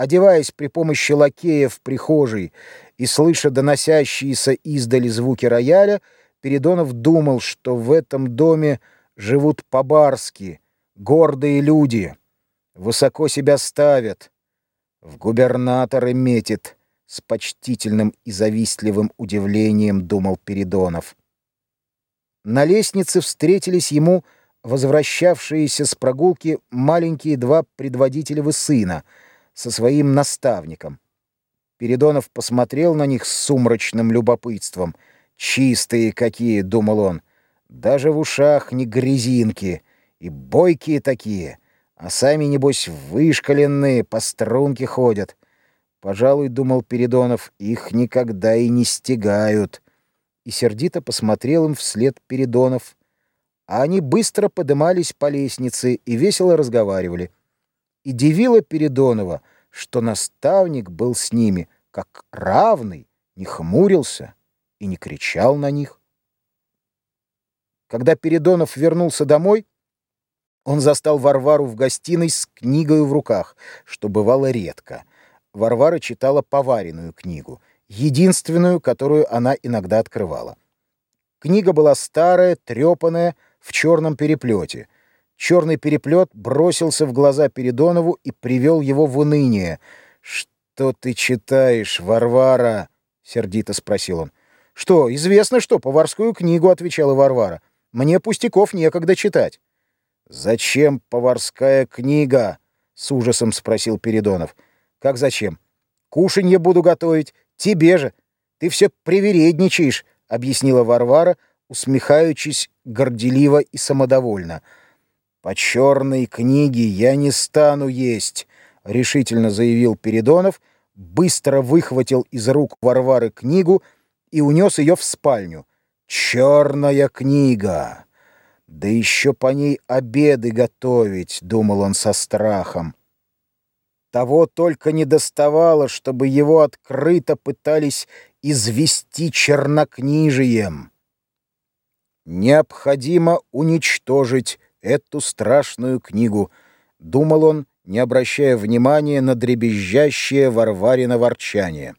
Одеваясь при помощи лакея в прихожей и слыша доносящиеся издали звуки рояля, Передонов думал, что в этом доме живут по-барски, гордые люди, высоко себя ставят, в губернаторы метит, с почтительным и завистливым удивлением думал Передонов. На лестнице встретились ему возвращавшиеся с прогулки маленькие два предводителя сына со своим наставником. Передонов посмотрел на них с сумрачным любопытством. «Чистые какие!» — думал он. «Даже в ушах не грязинки. И бойкие такие. А сами, небось, вышкаленные, по струнке ходят. Пожалуй, — думал Передонов, — их никогда и не стегают» и сердито посмотрел им вслед Передонов. А они быстро подымались по лестнице и весело разговаривали. И дивило Передонова, что наставник был с ними, как равный, не хмурился и не кричал на них. Когда Передонов вернулся домой, он застал Варвару в гостиной с книгой в руках, что бывало редко. Варвара читала поваренную книгу — единственную, которую она иногда открывала. Книга была старая, трепанная, в черном переплете. Черный переплет бросился в глаза Передонову и привел его в уныние. «Что ты читаешь, Варвара?» — сердито спросил он. «Что, известно что, поварскую книгу», — отвечала Варвара. «Мне пустяков некогда читать». «Зачем поварская книга?» — с ужасом спросил Передонов. «Как зачем? Кушанье буду готовить, Тебе же. Ты все привередничаешь, — объяснила Варвара, усмехаючись горделиво и самодовольно. «По черной книге я не стану есть», — решительно заявил Передонов, быстро выхватил из рук Варвары книгу и унес ее в спальню. «Черная книга! Да еще по ней обеды готовить», — думал он со страхом. Того только не доставало, чтобы его открыто пытались извести чернокнижием. Необходимо уничтожить эту страшную книгу, думал он, не обращая внимания на дребезжащее Варварино ворчание.